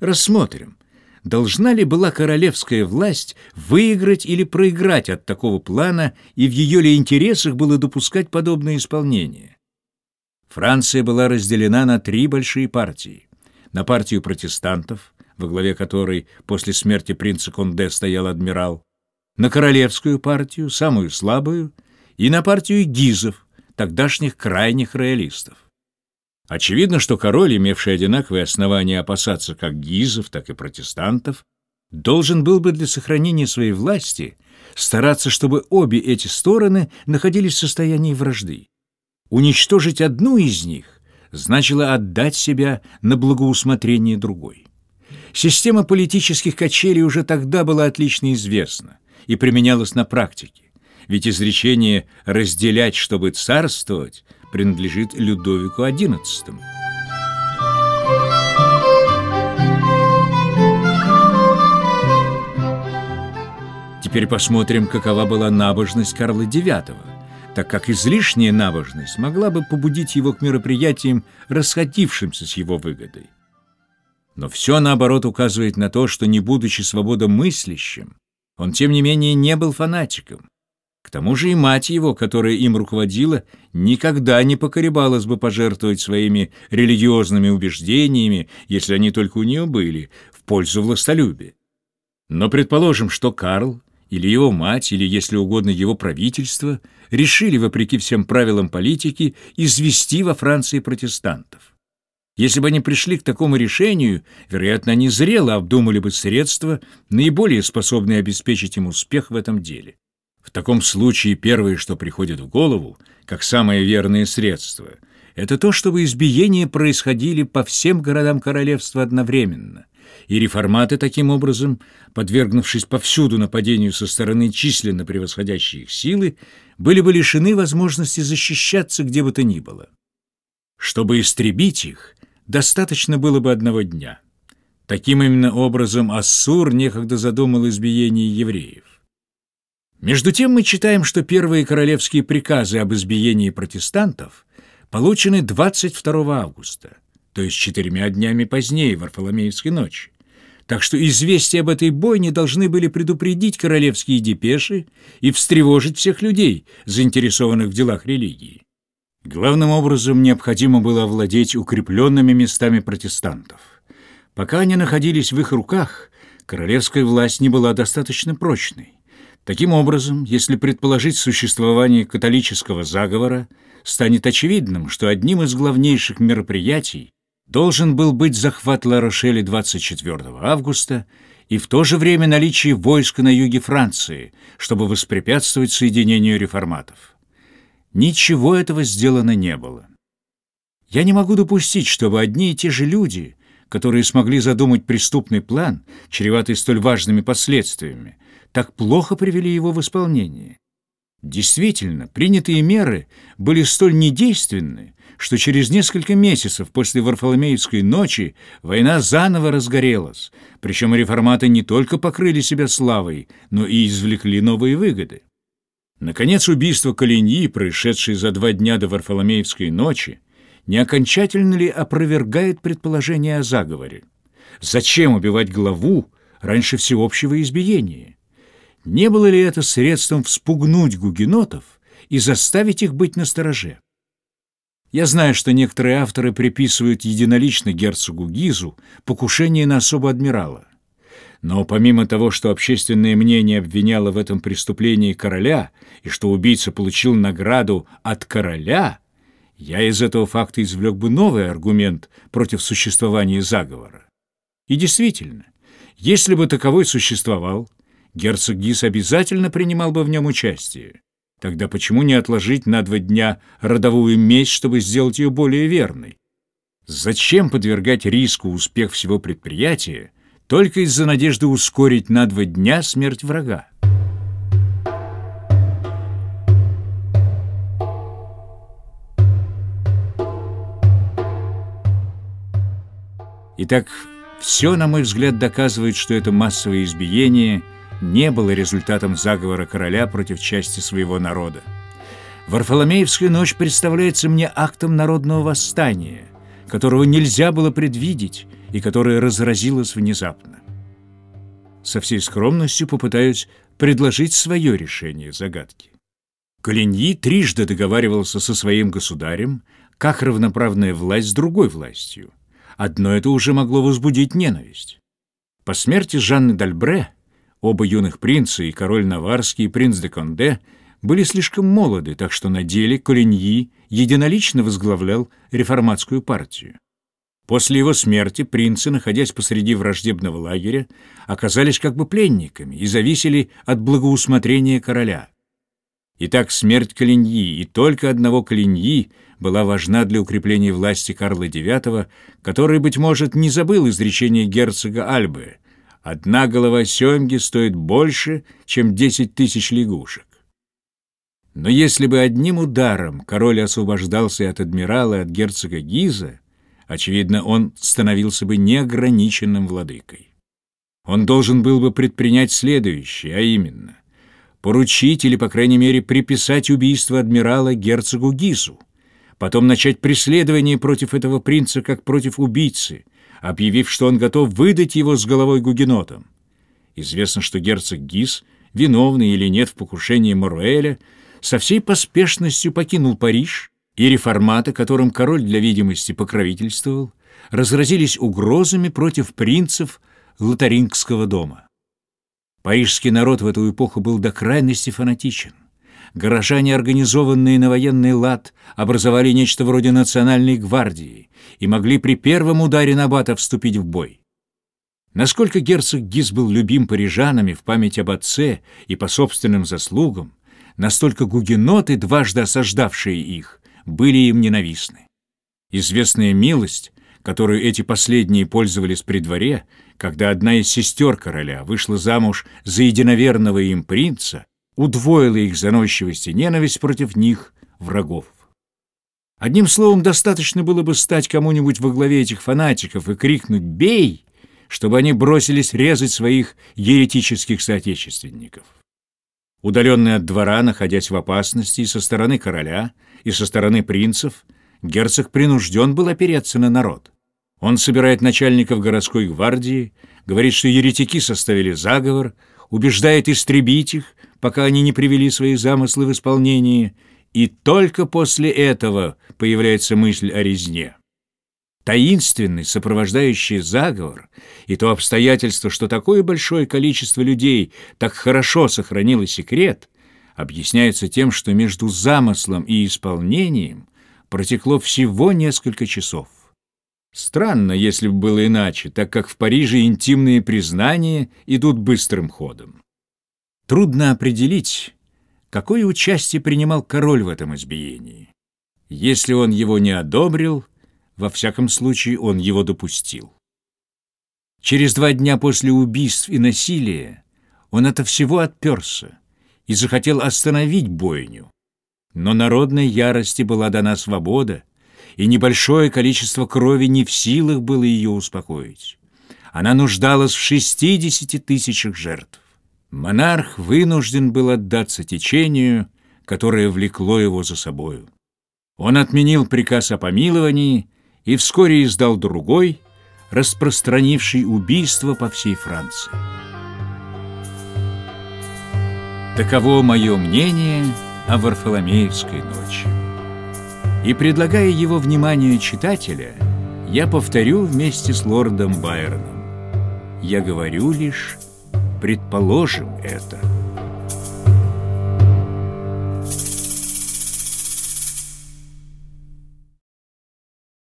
Рассмотрим, должна ли была королевская власть выиграть или проиграть от такого плана, и в ее ли интересах было допускать подобное исполнение. Франция была разделена на три большие партии. На партию протестантов, во главе которой после смерти принца Конде стоял адмирал, на королевскую партию, самую слабую, и на партию гизов, тогдашних крайних роялистов. Очевидно, что король, имевший одинаковые основания опасаться как гизов, так и протестантов, должен был бы для сохранения своей власти стараться, чтобы обе эти стороны находились в состоянии вражды. Уничтожить одну из них значило отдать себя на благоусмотрение другой. Система политических качелей уже тогда была отлично известна и применялась на практике, ведь изречение «разделять, чтобы царствовать» принадлежит Людовику XI. Теперь посмотрим, какова была набожность Карла IX, так как излишняя набожность могла бы побудить его к мероприятиям, расходившимся с его выгодой. Но все, наоборот, указывает на то, что, не будучи свободомыслящим, он, тем не менее, не был фанатиком. К тому же и мать его, которая им руководила, никогда не покоребалась бы пожертвовать своими религиозными убеждениями, если они только у нее были, в пользу властолюбия. Но предположим, что Карл или его мать, или, если угодно, его правительство, решили, вопреки всем правилам политики, извести во Франции протестантов. Если бы они пришли к такому решению, вероятно, они зрело обдумали бы средства, наиболее способные обеспечить им успех в этом деле. В таком случае первое, что приходит в голову, как самое верное средство, это то, чтобы избиения происходили по всем городам королевства одновременно, и реформаты таким образом, подвергнувшись повсюду нападению со стороны численно превосходящей их силы, были бы лишены возможности защищаться где бы то ни было. Чтобы истребить их, достаточно было бы одного дня. Таким именно образом Ассур некогда задумал избиение евреев. Между тем мы читаем, что первые королевские приказы об избиении протестантов получены 22 августа, то есть четырьмя днями позднее, Варфоломеевской ночи. Так что известия об этой бойне должны были предупредить королевские депеши и встревожить всех людей, заинтересованных в делах религии. Главным образом необходимо было овладеть укрепленными местами протестантов. Пока они находились в их руках, королевская власть не была достаточно прочной. Таким образом, если предположить существование католического заговора, станет очевидным, что одним из главнейших мероприятий должен был быть захват Ла-Рошели 24 августа и в то же время наличие войск на юге Франции, чтобы воспрепятствовать соединению реформатов. Ничего этого сделано не было. Я не могу допустить, чтобы одни и те же люди, которые смогли задумать преступный план, чреватый столь важными последствиями, так плохо привели его в исполнение. Действительно, принятые меры были столь недейственны, что через несколько месяцев после Варфоломеевской ночи война заново разгорелась, причем реформаты не только покрыли себя славой, но и извлекли новые выгоды. Наконец, убийство Калиньи, происшедшее за два дня до Варфоломеевской ночи, не окончательно ли опровергает предположение о заговоре? Зачем убивать главу раньше всеобщего избиения? Не было ли это средством вспугнуть гугенотов и заставить их быть настороже? Я знаю, что некоторые авторы приписывают единолично герцогу Гизу покушение на особо адмирала. Но помимо того, что общественное мнение обвиняло в этом преступлении короля и что убийца получил награду от короля, я из этого факта извлек бы новый аргумент против существования заговора. И действительно, если бы таковой существовал, герцог Гис обязательно принимал бы в нем участие. Тогда почему не отложить на два дня родовую месть, чтобы сделать ее более верной? Зачем подвергать риску успех всего предприятия только из-за надежды ускорить на два дня смерть врага? Итак, все, на мой взгляд, доказывает, что это массовое избиение – не было результатом заговора короля против части своего народа. Варфоломеевская ночь представляется мне актом народного восстания, которого нельзя было предвидеть и которая разразилась внезапно. Со всей скромностью попытаюсь предложить свое решение загадки. Калиньи трижды договаривался со своим государем, как равноправная власть с другой властью. Одно это уже могло возбудить ненависть. По смерти Жанны Дальбре оба юных принца, и король Наварский, и принц де Конде, были слишком молоды, так что на деле Колиньи единолично возглавлял реформатскую партию. После его смерти принцы, находясь посреди враждебного лагеря, оказались как бы пленниками и зависели от благоусмотрения короля. Итак, смерть Калиньи и только одного Калиньи была важна для укрепления власти Карла IX, который, быть может, не забыл изречение герцога Альбы «Одна голова семги стоит больше, чем десять тысяч лягушек». Но если бы одним ударом король освобождался от адмирала и от герцога Гиза, очевидно, он становился бы неограниченным владыкой. Он должен был бы предпринять следующее, а именно поручить или, по крайней мере, приписать убийство адмирала герцогу Гизу, потом начать преследование против этого принца как против убийцы, объявив, что он готов выдать его с головой гугенотам. Известно, что герцог Гиз, виновный или нет в покушении Моруэля, со всей поспешностью покинул Париж, и реформаты, которым король для видимости покровительствовал, разразились угрозами против принцев Лотарингского дома. Парижский народ в эту эпоху был до крайности фанатичен. Горожане, организованные на военный лад, образовали нечто вроде национальной гвардии и могли при первом ударе Набата вступить в бой. Насколько герцог Гиз был любим парижанами в память об отце и по собственным заслугам, настолько гугеноты, дважды осаждавшие их, были им ненавистны. Известная милость, которую эти последние пользовались при дворе, когда одна из сестер короля вышла замуж за единоверного им принца, удвоила их заносчивость и ненависть против них, врагов. Одним словом, достаточно было бы стать кому-нибудь во главе этих фанатиков и крикнуть «Бей!», чтобы они бросились резать своих еретических соотечественников. Удаленный от двора, находясь в опасности и со стороны короля, и со стороны принцев, герцог принужден был опереться на народ. Он собирает начальников городской гвардии, говорит, что еретики составили заговор, убеждает истребить их, пока они не привели свои замыслы в исполнение, и только после этого появляется мысль о резне. Таинственный, сопровождающий заговор, и то обстоятельство, что такое большое количество людей так хорошо сохранило секрет, объясняется тем, что между замыслом и исполнением протекло всего несколько часов. Странно, если бы было иначе, так как в Париже интимные признания идут быстрым ходом. Трудно определить, какое участие принимал король в этом избиении. Если он его не одобрил, во всяком случае он его допустил. Через два дня после убийств и насилия он от всего отперся и захотел остановить бойню. Но народной ярости была дана свобода, и небольшое количество крови не в силах было ее успокоить. Она нуждалась в 60 тысячах жертв. Монарх вынужден был отдаться течению, которое влекло его за собою. Он отменил приказ о помиловании и вскоре издал другой, распространивший убийство по всей Франции. Таково мое мнение о Варфоломеевской ночи. И предлагая его вниманию читателя, я повторю вместе с лордом Байроном. Я говорю лишь, предположим это.